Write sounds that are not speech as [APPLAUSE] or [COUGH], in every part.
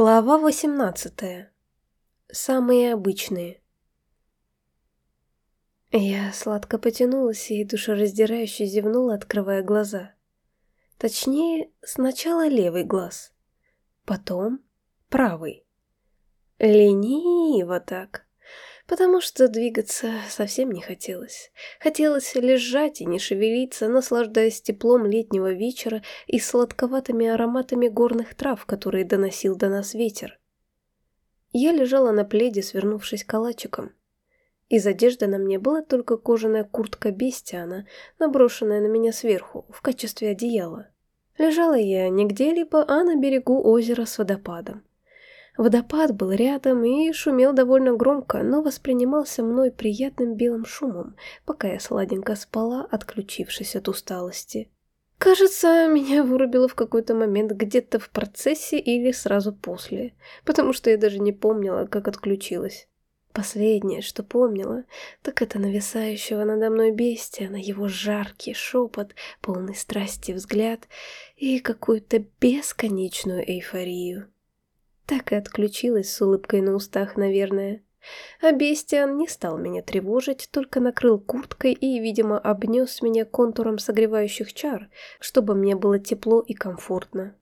Глава 18. Самые обычные. Я сладко потянулась и душераздирающе зевнула, открывая глаза. Точнее, сначала левый глаз, потом правый. Лениво так потому что двигаться совсем не хотелось. Хотелось лежать и не шевелиться, наслаждаясь теплом летнего вечера и сладковатыми ароматами горных трав, которые доносил до нас ветер. Я лежала на пледе, свернувшись калачиком. Из одежды на мне была только кожаная куртка Бестиана, наброшенная на меня сверху, в качестве одеяла. Лежала я не где-либо, а на берегу озера с водопадом. Водопад был рядом и шумел довольно громко, но воспринимался мной приятным белым шумом, пока я сладенько спала, отключившись от усталости. Кажется, меня вырубило в какой-то момент где-то в процессе или сразу после, потому что я даже не помнила, как отключилась. Последнее, что помнила, так это нависающего надо мной бестия, на его жаркий шепот, полный страсти взгляд и какую-то бесконечную эйфорию. Так и отключилась с улыбкой на устах, наверное. А Бестиан не стал меня тревожить, только накрыл курткой и, видимо, обнес меня контуром согревающих чар, чтобы мне было тепло и комфортно.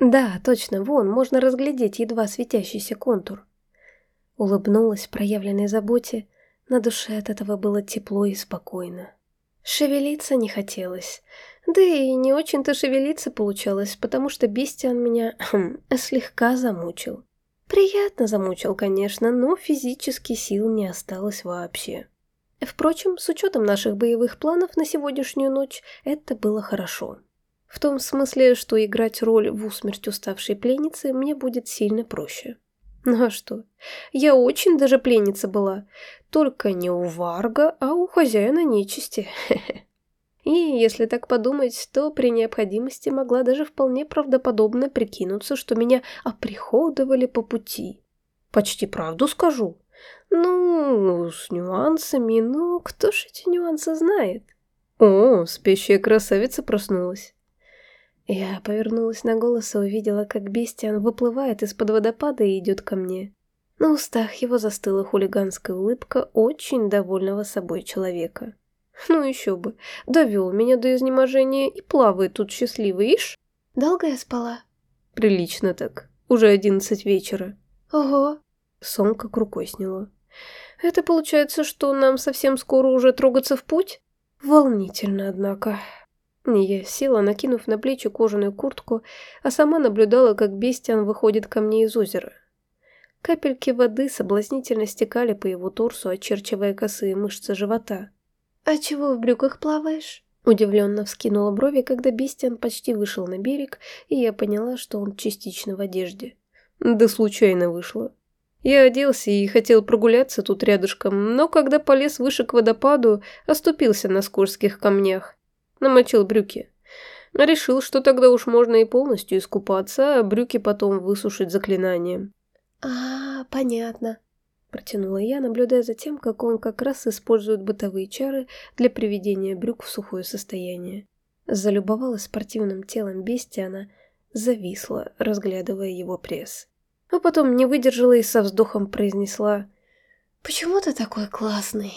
Да, точно, вон, можно разглядеть едва светящийся контур. Улыбнулась проявленной заботе, на душе от этого было тепло и спокойно. Шевелиться не хотелось, да и не очень-то шевелиться получалось, потому что Бестиан меня хм, слегка замучил. Приятно замучил, конечно, но физически сил не осталось вообще. Впрочем, с учетом наших боевых планов на сегодняшнюю ночь, это было хорошо. В том смысле, что играть роль в усмерть уставшей пленницы мне будет сильно проще. Ну а что? Я очень даже пленница была. Только не у Варга, а у хозяина нечисти. [LAUGHS] И, если так подумать, то при необходимости могла даже вполне правдоподобно прикинуться, что меня оприходовали по пути. Почти правду скажу. Ну, с нюансами, но кто ж эти нюансы знает? О, спящая красавица проснулась. Я повернулась на голос и увидела, как Бестиан выплывает из-под водопада и идет ко мне. На устах его застыла хулиганская улыбка очень довольного собой человека. Ну еще бы, довел меня до изнеможения и плавает тут счастливый, ишь? Долго я спала? Прилично так, уже одиннадцать вечера. Ого. Сон как рукой сняло. Это получается, что нам совсем скоро уже трогаться в путь? Волнительно, однако. Я села, накинув на плечи кожаную куртку, а сама наблюдала, как Бестиан выходит ко мне из озера. Капельки воды соблазнительно стекали по его торсу, очерчивая косые мышцы живота. «А чего в брюках плаваешь?» Удивленно вскинула брови, когда Бестиан почти вышел на берег, и я поняла, что он частично в одежде. Да случайно вышло. Я оделся и хотел прогуляться тут рядышком, но когда полез выше к водопаду, оступился на скользких камнях. Намочил брюки. Решил, что тогда уж можно и полностью искупаться, а брюки потом высушить заклинанием. «А, понятно», Протянула я, наблюдая за тем, как он как раз использует бытовые чары для приведения брюк в сухое состояние. Залюбовалась спортивным телом Бестиана, зависла, разглядывая его пресс. А потом не выдержала и со вздохом произнесла «Почему ты такой классный?»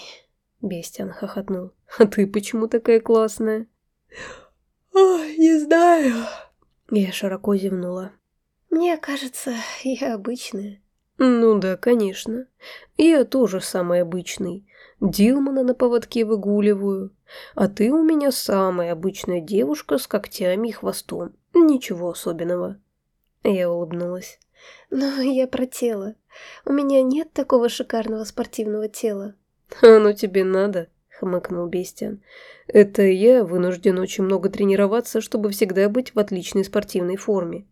Бестиан хохотнул. «А ты почему такая классная?» «Ой, не знаю». Я широко зевнула. «Мне кажется, я обычная». «Ну да, конечно. Я тоже самый обычный. Дилмана на поводке выгуливаю. А ты у меня самая обычная девушка с когтями и хвостом. Ничего особенного». Я улыбнулась. «Но я про тело. У меня нет такого шикарного спортивного тела». [LAUGHS] «А ну тебе надо», — хмыкнул Бестиан. «Это я вынужден очень много тренироваться, чтобы всегда быть в отличной спортивной форме.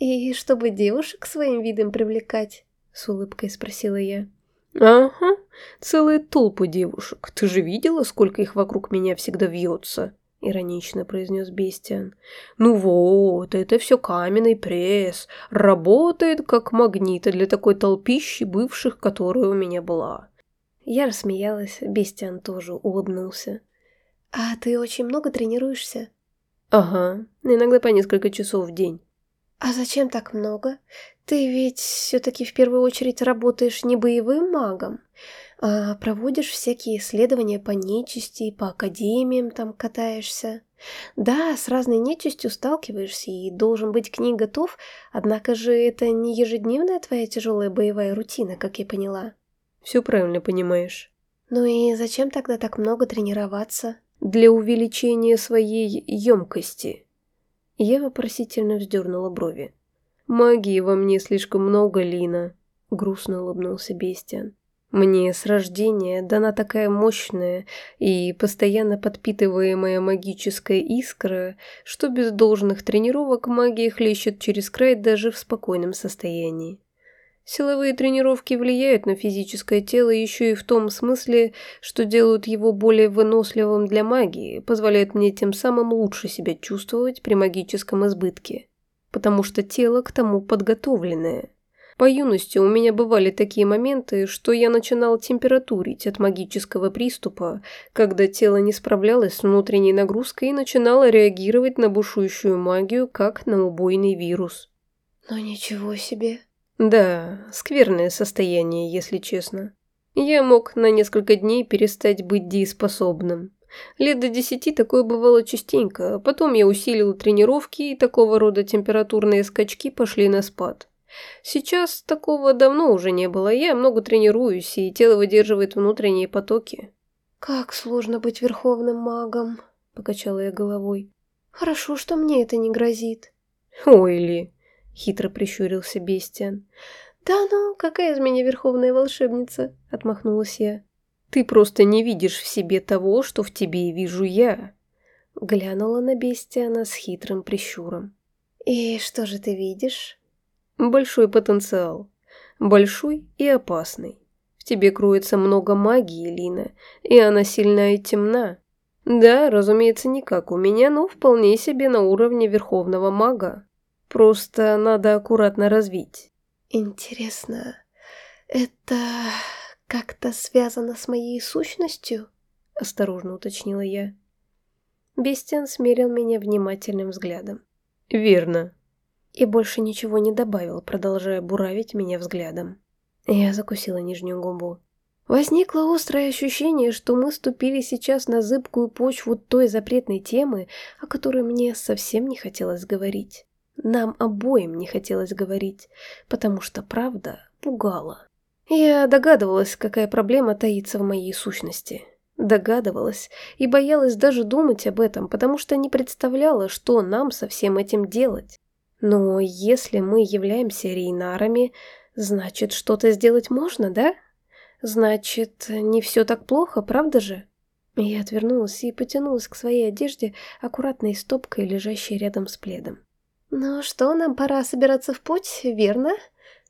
«И чтобы девушек своим видом привлекать?» — с улыбкой спросила я. «Ага, целые толпы девушек. Ты же видела, сколько их вокруг меня всегда вьется?» — иронично произнес Бестиан. «Ну вот, это все каменный пресс. Работает как магнит для такой толпищи бывших, которая у меня была». Я рассмеялась, Бестиан тоже улыбнулся. «А ты очень много тренируешься?» «Ага, иногда по несколько часов в день». «А зачем так много? Ты ведь все-таки в первую очередь работаешь не боевым магом, а проводишь всякие исследования по нечисти, по академиям там катаешься. Да, с разной нечистью сталкиваешься и должен быть к ней готов, однако же это не ежедневная твоя тяжелая боевая рутина, как я поняла». «Все правильно понимаешь». «Ну и зачем тогда так много тренироваться?» «Для увеличения своей емкости». Я вопросительно вздернула брови. «Магии во мне слишком много, Лина», — грустно улыбнулся Бестиан. «Мне с рождения дана такая мощная и постоянно подпитываемая магическая искра, что без должных тренировок магия хлещет через край даже в спокойном состоянии. Силовые тренировки влияют на физическое тело еще и в том смысле, что делают его более выносливым для магии, позволяют мне тем самым лучше себя чувствовать при магическом избытке, потому что тело к тому подготовленное. По юности у меня бывали такие моменты, что я начинал температурить от магического приступа, когда тело не справлялось с внутренней нагрузкой и начинало реагировать на бушующую магию, как на убойный вирус. «Ну ничего себе!» Да, скверное состояние, если честно. Я мог на несколько дней перестать быть дееспособным. Лет до десяти такое бывало частенько, потом я усилил тренировки, и такого рода температурные скачки пошли на спад. Сейчас такого давно уже не было, я много тренируюсь, и тело выдерживает внутренние потоки. «Как сложно быть верховным магом», — покачала я головой. «Хорошо, что мне это не грозит». «Ой, Ли, — хитро прищурился Бестиан. «Да ну, какая из меня верховная волшебница?» — отмахнулась я. «Ты просто не видишь в себе того, что в тебе вижу я», — глянула на Бестиана с хитрым прищуром. «И что же ты видишь?» «Большой потенциал. Большой и опасный. В тебе кроется много магии, Лина, и она сильна и темна. Да, разумеется, не как у меня, но вполне себе на уровне верховного мага. Просто надо аккуратно развить. Интересно, это как-то связано с моей сущностью? Осторожно уточнила я. Бестиан смерил меня внимательным взглядом. Верно. И больше ничего не добавил, продолжая буравить меня взглядом. Я закусила нижнюю губу. Возникло острое ощущение, что мы ступили сейчас на зыбкую почву той запретной темы, о которой мне совсем не хотелось говорить. Нам обоим не хотелось говорить, потому что правда пугала. Я догадывалась, какая проблема таится в моей сущности. Догадывалась и боялась даже думать об этом, потому что не представляла, что нам со всем этим делать. Но если мы являемся рейнарами, значит, что-то сделать можно, да? Значит, не все так плохо, правда же? Я отвернулась и потянулась к своей одежде, аккуратной стопкой, лежащей рядом с пледом. «Ну что, нам пора собираться в путь, верно?»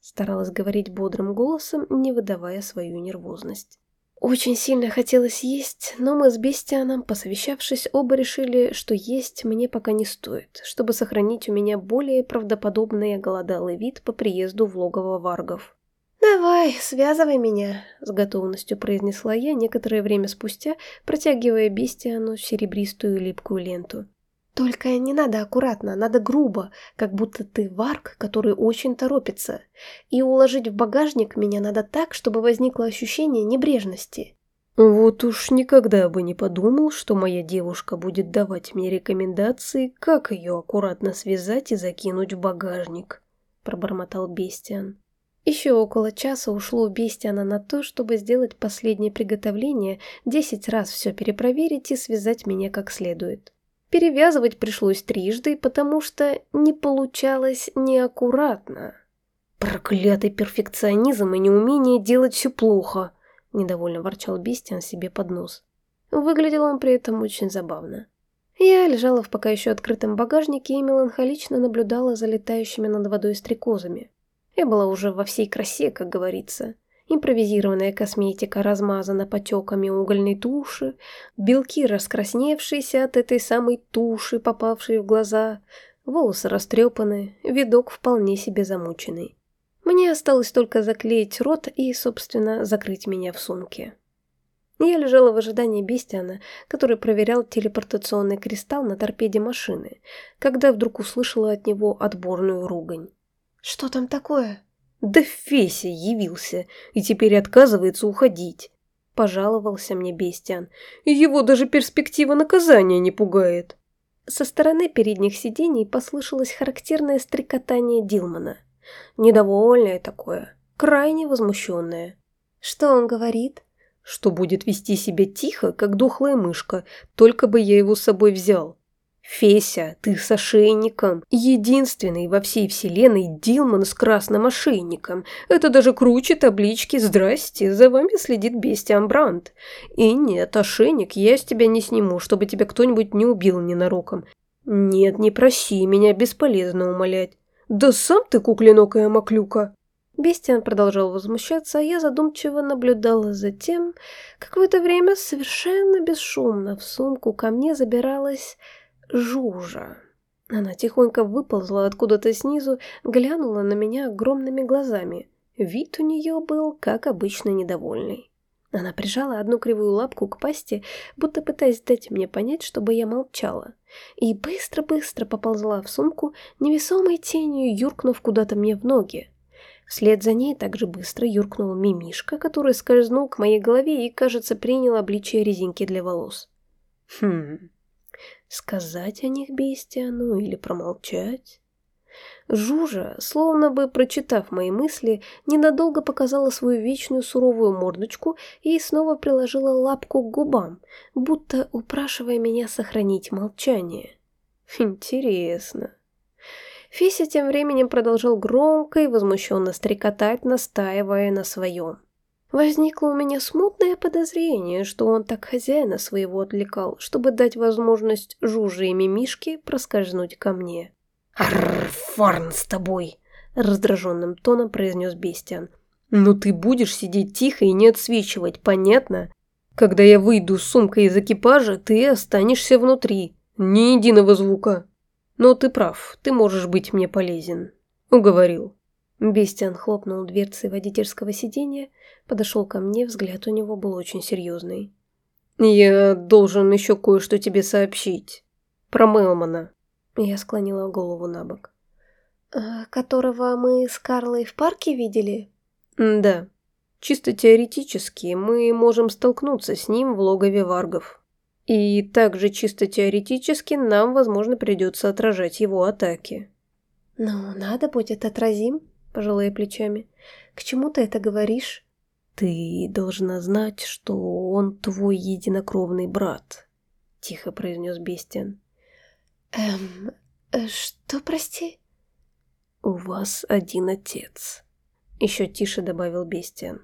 Старалась говорить бодрым голосом, не выдавая свою нервозность. Очень сильно хотелось есть, но мы с Бестианом, посовещавшись, оба решили, что есть мне пока не стоит, чтобы сохранить у меня более правдоподобный голодалый вид по приезду в логово варгов. «Давай, связывай меня», — с готовностью произнесла я некоторое время спустя, протягивая Бестиану серебристую липкую ленту. Только не надо аккуратно, надо грубо, как будто ты варк, который очень торопится. И уложить в багажник меня надо так, чтобы возникло ощущение небрежности. Вот уж никогда бы не подумал, что моя девушка будет давать мне рекомендации, как ее аккуратно связать и закинуть в багажник, пробормотал Бестиан. Еще около часа ушло у Бестиана на то, чтобы сделать последнее приготовление, десять раз все перепроверить и связать меня как следует. Перевязывать пришлось трижды, потому что не получалось неаккуратно. «Проклятый перфекционизм и неумение делать все плохо!» – недовольно ворчал Бестиан себе под нос. Выглядел он при этом очень забавно. Я лежала в пока еще открытом багажнике и меланхолично наблюдала за летающими над водой стрекозами. Я была уже во всей красе, как говорится. Импровизированная косметика размазана потеками угольной туши, белки раскрасневшиеся от этой самой туши, попавшей в глаза, волосы растрепаны, видок вполне себе замученный. Мне осталось только заклеить рот и, собственно, закрыть меня в сумке. Я лежала в ожидании Бестиана, который проверял телепортационный кристалл на торпеде машины, когда вдруг услышала от него отборную ругань. «Что там такое?» «Да Феся явился и теперь отказывается уходить», – пожаловался мне Бестиан. «Его даже перспектива наказания не пугает». Со стороны передних сидений послышалось характерное стрекотание Дилмана. Недовольное такое, крайне возмущенное. «Что он говорит?» что будет вести себя тихо, как дохлая мышка, только бы я его с собой взял. Феся, ты с ошейником. Единственный во всей вселенной Дилман с красным ошейником. Это даже круче таблички «Здрасте, за вами следит Бестиан Брандт». И нет, ошейник я с тебя не сниму, чтобы тебя кто-нибудь не убил ненароком. Нет, не проси меня, бесполезно умолять. Да сам ты куклинокая маклюка. Бестиан продолжал возмущаться, а я задумчиво наблюдала за тем, как в это время совершенно бесшумно в сумку ко мне забиралась Жужа. Она тихонько выползла откуда-то снизу, глянула на меня огромными глазами. Вид у нее был, как обычно, недовольный. Она прижала одну кривую лапку к пасти, будто пытаясь дать мне понять, чтобы я молчала, и быстро-быстро поползла в сумку, невесомой тенью юркнув куда-то мне в ноги. Вслед за ней также быстро юркнул мимишка, который скользнул к моей голове и, кажется, принял обличие резинки для волос. Хм, сказать о них Бестиану или промолчать? Жужа, словно бы прочитав мои мысли, ненадолго показала свою вечную суровую мордочку и снова приложила лапку к губам, будто упрашивая меня сохранить молчание. Интересно. Феся тем временем продолжал громко и возмущенно стрекотать, настаивая на своем. Возникло у меня смутное подозрение, что он так хозяина своего отвлекал, чтобы дать возможность Жуже и Мимишке проскользнуть ко мне. «Арррр, фарн с тобой!» – раздраженным тоном произнес Бестиан. «Ну ты будешь сидеть тихо и не отсвечивать, понятно? Когда я выйду с сумкой из экипажа, ты останешься внутри. Ни единого звука!» Но ты прав, ты можешь быть мне полезен. Уговорил. Бестиан хлопнул дверцей водительского сиденья, подошел ко мне, взгляд у него был очень серьезный. «Я должен еще кое-что тебе сообщить. Про Мелмана». Я склонила голову на бок. «А, «Которого мы с Карлой в парке видели?» «Да. Чисто теоретически мы можем столкнуться с ним в логове варгов». И также чисто теоретически нам, возможно, придется отражать его атаки. «Ну, надо будет, отразим», – пожалуй плечами. «К чему ты это говоришь?» «Ты должна знать, что он твой единокровный брат», – тихо произнес Бестиан. «Эм, э, что, прости?» «У вас один отец», – еще тише добавил Бестиан.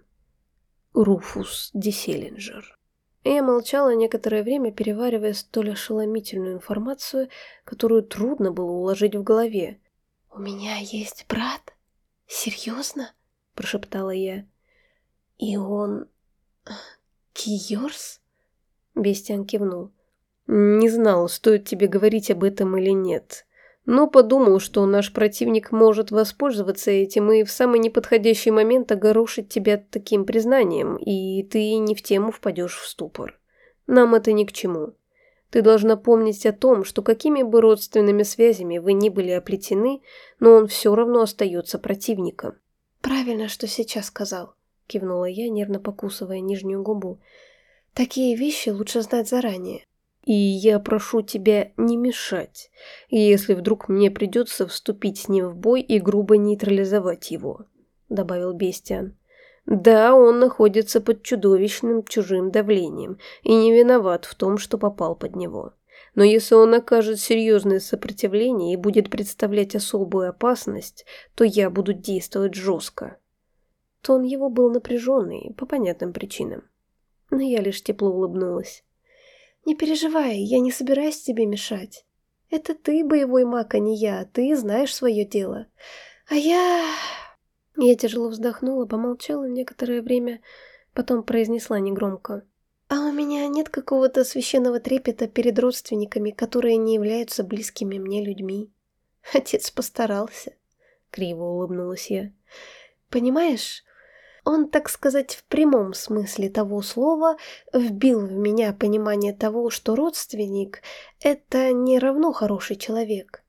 «Руфус Деселинджер». Я молчала некоторое время, переваривая столь ошеломительную информацию, которую трудно было уложить в голове. «У меня есть брат? Серьезно?» – прошептала я. «И он... Киорс?» Бестиан кивнул. «Не знал, стоит тебе говорить об этом или нет но подумал, что наш противник может воспользоваться этим и в самый неподходящий момент огорошить тебя таким признанием, и ты не в тему впадешь в ступор. Нам это ни к чему. Ты должна помнить о том, что какими бы родственными связями вы ни были оплетены, но он все равно остается противником. «Правильно, что сейчас сказал», – кивнула я, нервно покусывая нижнюю губу. «Такие вещи лучше знать заранее». И я прошу тебя не мешать, если вдруг мне придется вступить с ним в бой и грубо нейтрализовать его», — добавил Бестиан. «Да, он находится под чудовищным чужим давлением и не виноват в том, что попал под него. Но если он окажет серьезное сопротивление и будет представлять особую опасность, то я буду действовать жестко». Тон его был напряженный, по понятным причинам. Но я лишь тепло улыбнулась. «Не переживай, я не собираюсь тебе мешать. Это ты боевой маг, а не я, ты знаешь свое дело. А я...» Я тяжело вздохнула, помолчала некоторое время, потом произнесла негромко. «А у меня нет какого-то священного трепета перед родственниками, которые не являются близкими мне людьми. Отец постарался», — криво улыбнулась я. «Понимаешь, Он, так сказать, в прямом смысле того слова, вбил в меня понимание того, что родственник — это не равно хороший человек.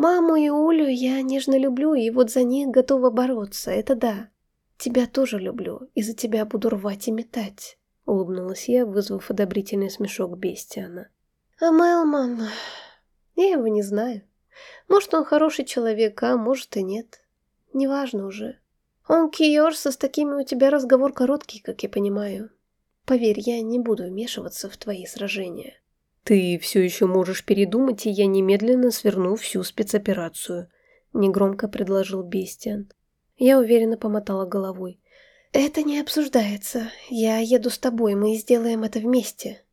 Маму и Улю я нежно люблю, и вот за них готова бороться, это да. Тебя тоже люблю, и за тебя буду рвать и метать», — улыбнулась я, вызвав одобрительный смешок Бестиана. «А Мелман... Я его не знаю. Может, он хороший человек, а может и нет. Неважно уже. Он Киорса, с такими у тебя разговор короткий, как я понимаю. Поверь, я не буду вмешиваться в твои сражения. Ты все еще можешь передумать, и я немедленно сверну всю спецоперацию, негромко предложил Бестиан. Я уверенно помотала головой. Это не обсуждается. Я еду с тобой, мы сделаем это вместе.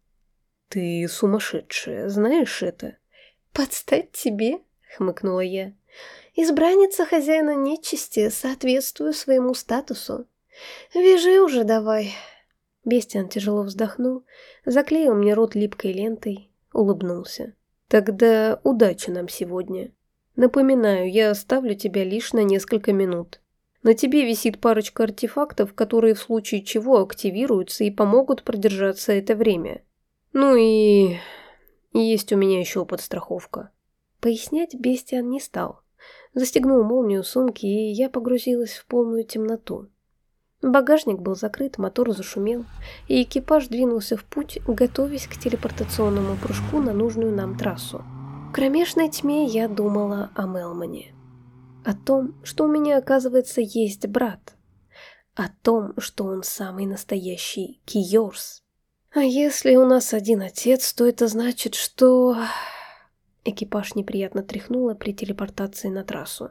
Ты сумасшедшая, знаешь это? Подстать тебе, хмыкнула я. Избранница хозяина нечисти, соответствую своему статусу. Вяжи уже давай. Бестиан тяжело вздохнул, заклеил мне рот липкой лентой, улыбнулся. Тогда удачи нам сегодня. Напоминаю, я оставлю тебя лишь на несколько минут. На тебе висит парочка артефактов, которые в случае чего активируются и помогут продержаться это время. Ну и... есть у меня еще подстраховка. Пояснять Бестиан не стал. Застегнул молнию сумки, и я погрузилась в полную темноту. Багажник был закрыт, мотор зашумел, и экипаж двинулся в путь, готовясь к телепортационному прыжку на нужную нам трассу. В кромешной тьме я думала о Мелмане. О том, что у меня, оказывается, есть брат. О том, что он самый настоящий Киорс. А если у нас один отец, то это значит, что... Экипаж неприятно тряхнуло при телепортации на трассу.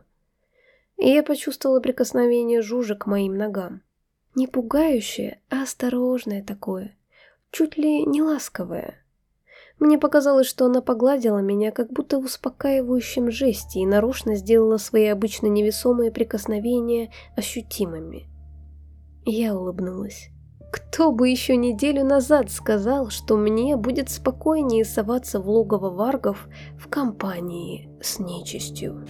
И я почувствовала прикосновение Жужи к моим ногам. Не пугающее, а осторожное такое. Чуть ли не ласковое. Мне показалось, что она погладила меня, как будто в успокаивающем жесте, и нарочно сделала свои обычно невесомые прикосновения ощутимыми. Я улыбнулась. Кто бы еще неделю назад сказал, что мне будет спокойнее соваться в логово варгов в компании с нечистью.